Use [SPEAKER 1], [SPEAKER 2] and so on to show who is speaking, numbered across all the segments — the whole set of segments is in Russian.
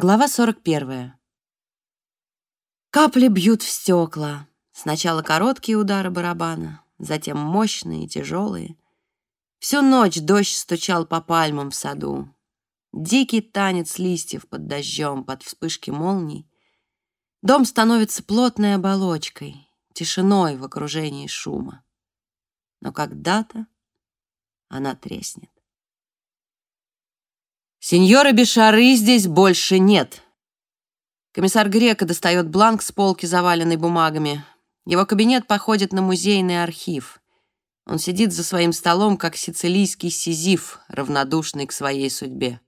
[SPEAKER 1] Глава 41. Капли бьют в стекла. Сначала короткие удары барабана, затем мощные и тяжелые. Всю ночь дождь стучал по пальмам в саду. Дикий танец листьев под дождем, под вспышки молний. Дом становится плотной оболочкой, тишиной в окружении шума. Но когда-то она треснет. Сеньора Бешары здесь больше нет. Комиссар Грека достает бланк с полки, заваленной бумагами. Его кабинет походит на музейный архив. Он сидит за своим столом, как сицилийский сизиф, равнодушный к своей судьбе.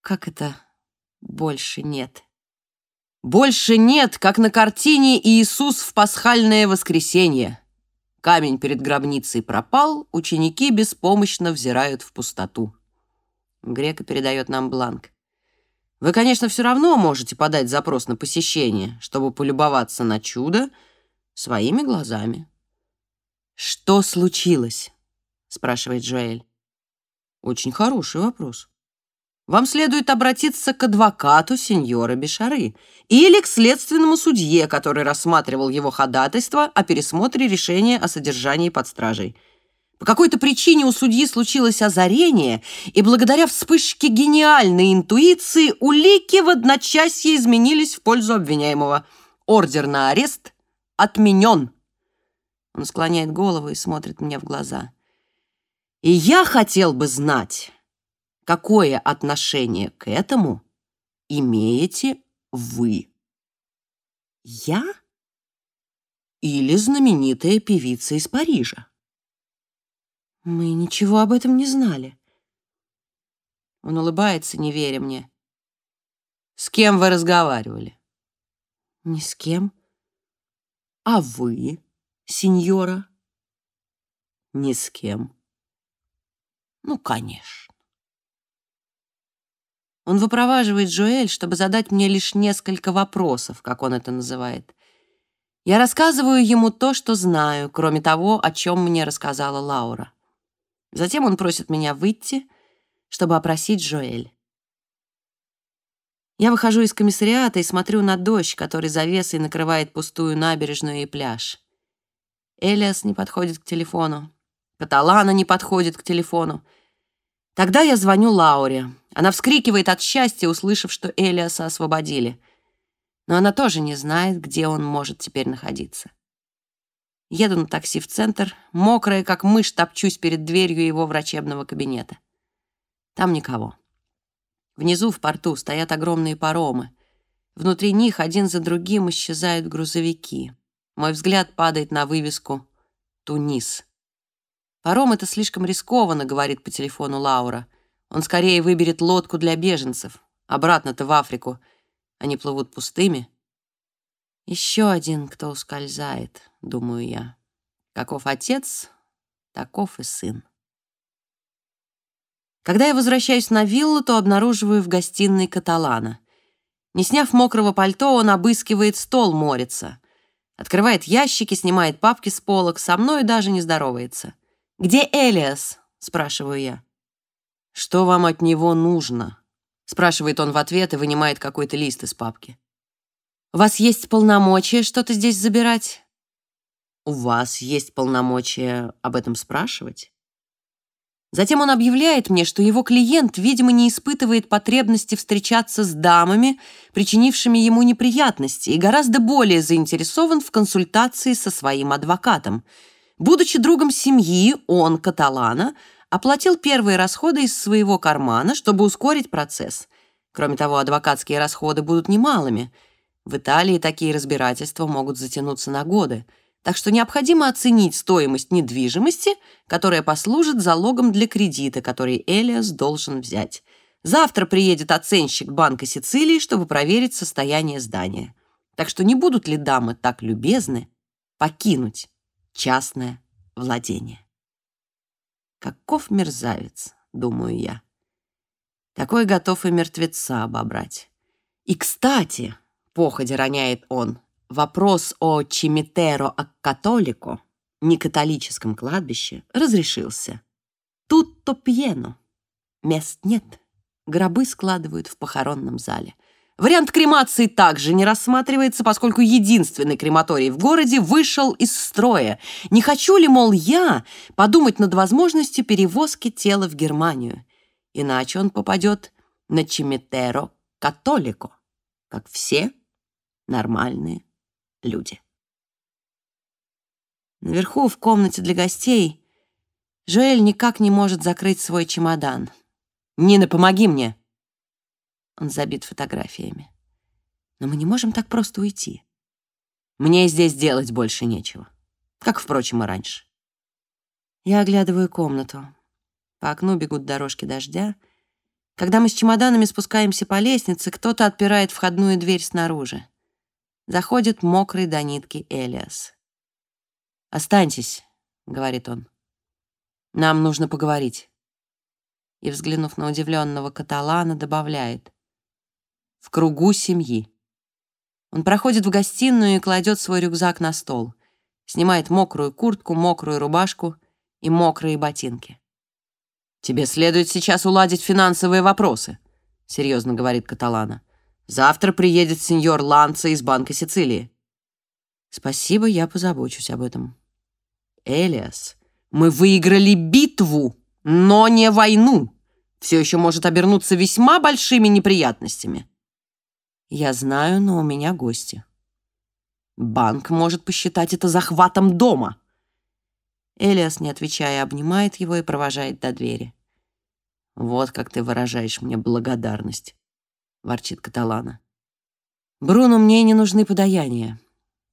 [SPEAKER 1] Как это «больше нет»? Больше нет, как на картине Иисус в пасхальное воскресенье. Камень перед гробницей пропал, ученики беспомощно взирают в пустоту. Грека передает нам бланк. Вы, конечно, все равно можете подать запрос на посещение, чтобы полюбоваться на чудо своими глазами. «Что случилось?» — спрашивает Джоэль. «Очень хороший вопрос. Вам следует обратиться к адвокату сеньора Бешары или к следственному судье, который рассматривал его ходатайство о пересмотре решения о содержании под стражей. По какой-то причине у судьи случилось озарение, и благодаря вспышке гениальной интуиции улики в одночасье изменились в пользу обвиняемого. Ордер на арест отменен. Он склоняет голову и смотрит мне в глаза. И я хотел бы знать, какое отношение к этому имеете вы? Я или знаменитая певица из Парижа? Мы ничего об этом не знали. Он улыбается, не веря мне. С кем вы разговаривали? Ни с кем. А вы, сеньора? Ни с кем. Ну, конечно. Он выпроваживает Джоэль, чтобы задать мне лишь несколько вопросов, как он это называет. Я рассказываю ему то, что знаю, кроме того, о чем мне рассказала Лаура. Затем он просит меня выйти, чтобы опросить Жоэль. Я выхожу из комиссариата и смотрю на дождь, который завесой накрывает пустую набережную и пляж. Элиас не подходит к телефону. Каталана не подходит к телефону. Тогда я звоню Лауре. Она вскрикивает от счастья, услышав, что Элиаса освободили. Но она тоже не знает, где он может теперь находиться. Еду на такси в центр, мокрая, как мышь, топчусь перед дверью его врачебного кабинета. Там никого. Внизу в порту стоят огромные паромы. Внутри них один за другим исчезают грузовики. Мой взгляд падает на вывеску «Тунис». «Паром — это слишком рискованно», — говорит по телефону Лаура. «Он скорее выберет лодку для беженцев. Обратно-то в Африку. Они плывут пустыми». Еще один, кто ускользает, думаю я. Каков отец, таков и сын. Когда я возвращаюсь на виллу, то обнаруживаю в гостиной Каталана. Не сняв мокрого пальто, он обыскивает стол Морица. Открывает ящики, снимает папки с полок, со мной даже не здоровается. «Где Элиас?» — спрашиваю я. «Что вам от него нужно?» — спрашивает он в ответ и вынимает какой-то лист из папки. У вас есть полномочия что-то здесь забирать? У вас есть полномочия об этом спрашивать? Затем он объявляет мне, что его клиент, видимо, не испытывает потребности встречаться с дамами, причинившими ему неприятности, и гораздо более заинтересован в консультации со своим адвокатом. Будучи другом семьи, он, Каталана, оплатил первые расходы из своего кармана, чтобы ускорить процесс. Кроме того, адвокатские расходы будут немалыми – в Италии такие разбирательства могут затянуться на годы, так что необходимо оценить стоимость недвижимости, которая послужит залогом для кредита, который Элиас должен взять. Завтра приедет оценщик Банка Сицилии, чтобы проверить состояние здания. Так что не будут ли дамы так любезны покинуть частное владение? Каков мерзавец, думаю я. Такой готов и мертвеца обобрать. И, кстати, походе роняет он, вопрос о Чимитеро Аккатолико, некатолическом кладбище, разрешился. Тут-то пьено. Мест нет. Гробы складывают в похоронном зале. Вариант кремации также не рассматривается, поскольку единственный крематорий в городе вышел из строя. Не хочу ли, мол, я подумать над возможностью перевозки тела в Германию? Иначе он попадет на Чимитеро католико, как все нормальные люди. Наверху, в комнате для гостей, Жоэль никак не может закрыть свой чемодан. «Нина, помоги мне!» Он забит фотографиями. Но мы не можем так просто уйти. Мне здесь делать больше нечего. Как, впрочем, и раньше. Я оглядываю комнату. По окну бегут дорожки дождя. Когда мы с чемоданами спускаемся по лестнице, кто-то отпирает входную дверь снаружи. Заходит мокрый до нитки Элиас. «Останьтесь», — говорит он. «Нам нужно поговорить». И, взглянув на удивленного каталана, добавляет. «В кругу семьи». Он проходит в гостиную и кладет свой рюкзак на стол. Снимает мокрую куртку, мокрую рубашку и мокрые ботинки. «Тебе следует сейчас уладить финансовые вопросы», — серьезно говорит Каталана. Завтра приедет сеньор Ланца из Банка Сицилии. Спасибо, я позабочусь об этом. Элиас, мы выиграли битву, но не войну. Все еще может обернуться весьма большими неприятностями. Я знаю, но у меня гости. Банк может посчитать это захватом дома. Элиас, не отвечая, обнимает его и провожает до двери. Вот как ты выражаешь мне благодарность ворчит Каталана. Бруно, мне не нужны подаяния.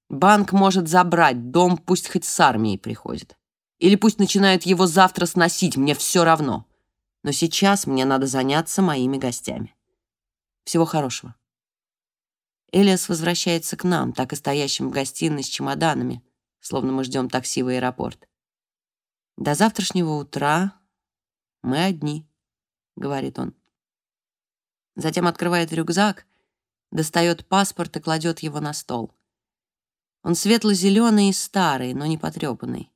[SPEAKER 1] Банк может забрать дом, пусть хоть с армией приходит. Или пусть начинают его завтра сносить, мне все равно. Но сейчас мне надо заняться моими гостями. Всего хорошего. Элиас возвращается к нам, так и стоящим в гостиной с чемоданами, словно мы ждем такси в аэропорт. До завтрашнего утра мы одни, говорит он. Затем открывает рюкзак, достает паспорт и кладет его на стол. Он светло-зеленый и старый, но не потрепанный.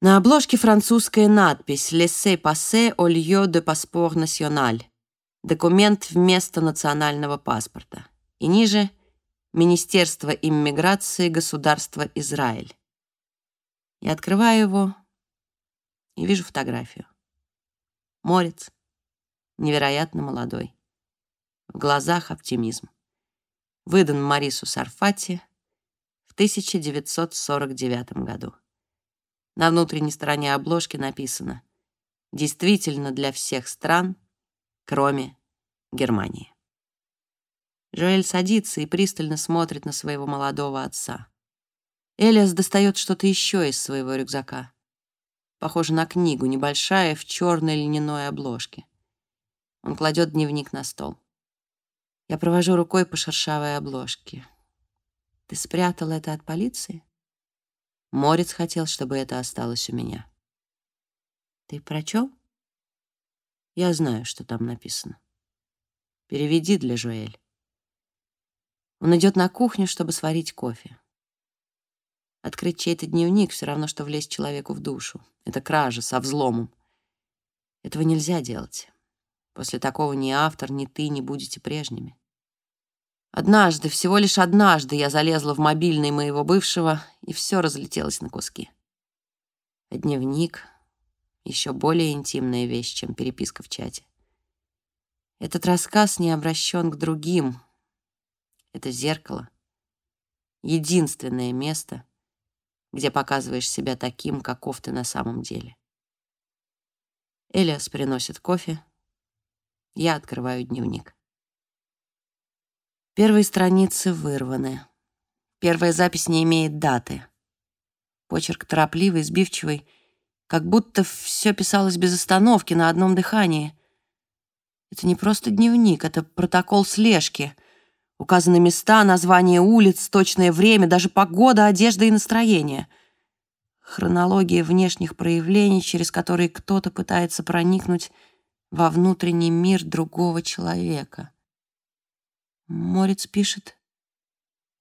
[SPEAKER 1] На обложке французская надпись «Laissez-passer au lieu de passeport national» — документ вместо национального паспорта. И ниже — Министерство иммиграции государства Израиль. Я открываю его и вижу фотографию. Морец, невероятно молодой. В глазах оптимизм. Выдан Марису Сарфати в 1949 году. На внутренней стороне обложки написано «Действительно для всех стран, кроме Германии». Жоэль садится и пристально смотрит на своего молодого отца. Элиас достает что-то еще из своего рюкзака. Похоже на книгу, небольшая, в черной льняной обложке. Он кладет дневник на стол. Я провожу рукой по шершавой обложке. Ты спрятал это от полиции? Морец хотел, чтобы это осталось у меня. Ты прочел? Я знаю, что там написано. Переведи для Жуэль. Он идет на кухню, чтобы сварить кофе. Открыть чей-то дневник все равно, что влезть человеку в душу. Это кража со взломом. Этого нельзя делать. После такого ни автор, ни ты не будете прежними. Однажды, всего лишь однажды я залезла в мобильный моего бывшего, и все разлетелось на куски. Дневник — еще более интимная вещь, чем переписка в чате. Этот рассказ не обращен к другим. Это зеркало. Единственное место, где показываешь себя таким, каков ты на самом деле. Элиас приносит кофе. Я открываю дневник. Первые страницы вырваны. Первая запись не имеет даты. Почерк торопливый, сбивчивый, как будто все писалось без остановки, на одном дыхании. Это не просто дневник, это протокол слежки. Указаны места, название улиц, точное время, даже погода, одежда и настроение. Хронология внешних проявлений, через которые кто-то пытается проникнуть во внутренний мир другого человека. Морец пишет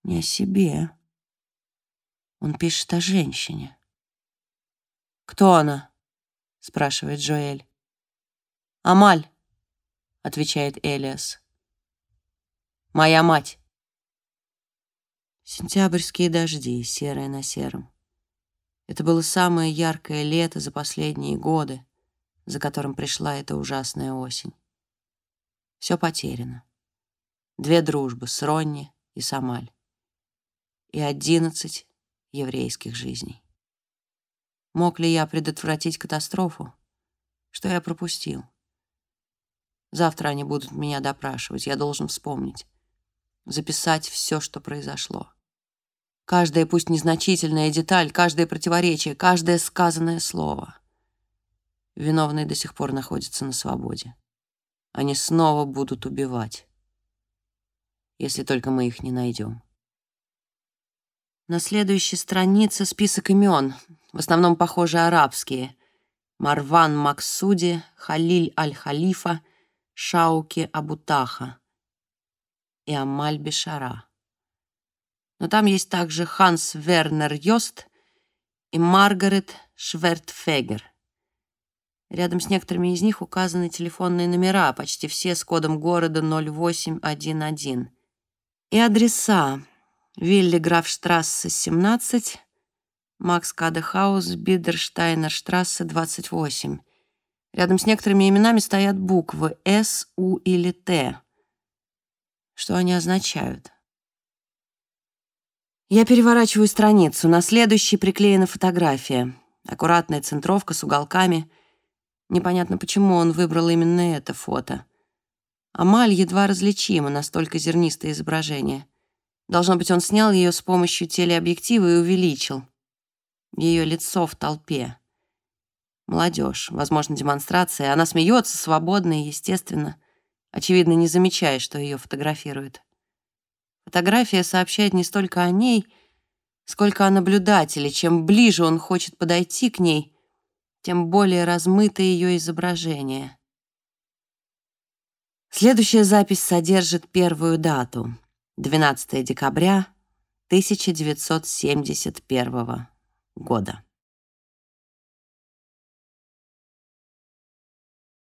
[SPEAKER 1] не о себе. Он пишет о женщине. «Кто она?» — спрашивает Джоэль. «Амаль», — отвечает Элиас. Моя мать. Сентябрьские дожди, серое на сером. Это было самое яркое лето за последние годы, за которым пришла эта ужасная осень. Все потеряно. Две дружбы с Ронни и Самаль. И одиннадцать еврейских жизней. Мог ли я предотвратить катастрофу? Что я пропустил? Завтра они будут меня допрашивать. Я должен вспомнить. Записать все, что произошло. Каждая, пусть незначительная деталь, каждое противоречие, каждое сказанное слово. Виновные до сих пор находятся на свободе. Они снова будут убивать. Если только мы их не найдем. На следующей странице список имен, в основном, похоже, арабские. Марван Максуди, Халиль Аль-Халифа, Шауки Абутаха и Амаль Бешара. Но там есть также Ханс Вернер Йост и Маргарет Швертфегер. Рядом с некоторыми из них указаны телефонные номера, почти все с кодом города 0811. И адреса Вилли Графштрассе, 17, Макс Кадехаус, Бидерштайнер Штрассе, 28. Рядом с некоторыми именами стоят буквы «С», «У» или «Т». Что они означают? Я переворачиваю страницу. На следующей приклеена фотография. Аккуратная центровка с уголками. Непонятно, почему он выбрал именно это фото. Амаль едва различима, настолько зернистое изображение. Должно быть, он снял ее с помощью телеобъектива и увеличил. Ее лицо в толпе. Молодежь, возможно, демонстрация. Она смеется свободно и естественно, очевидно, не замечая, что ее фотографируют. Фотография сообщает не столько о ней, сколько о наблюдателе. Чем ближе он хочет подойти к ней, тем более размыто ее изображение. Следующая запись содержит первую дату — 12 декабря 1971 года.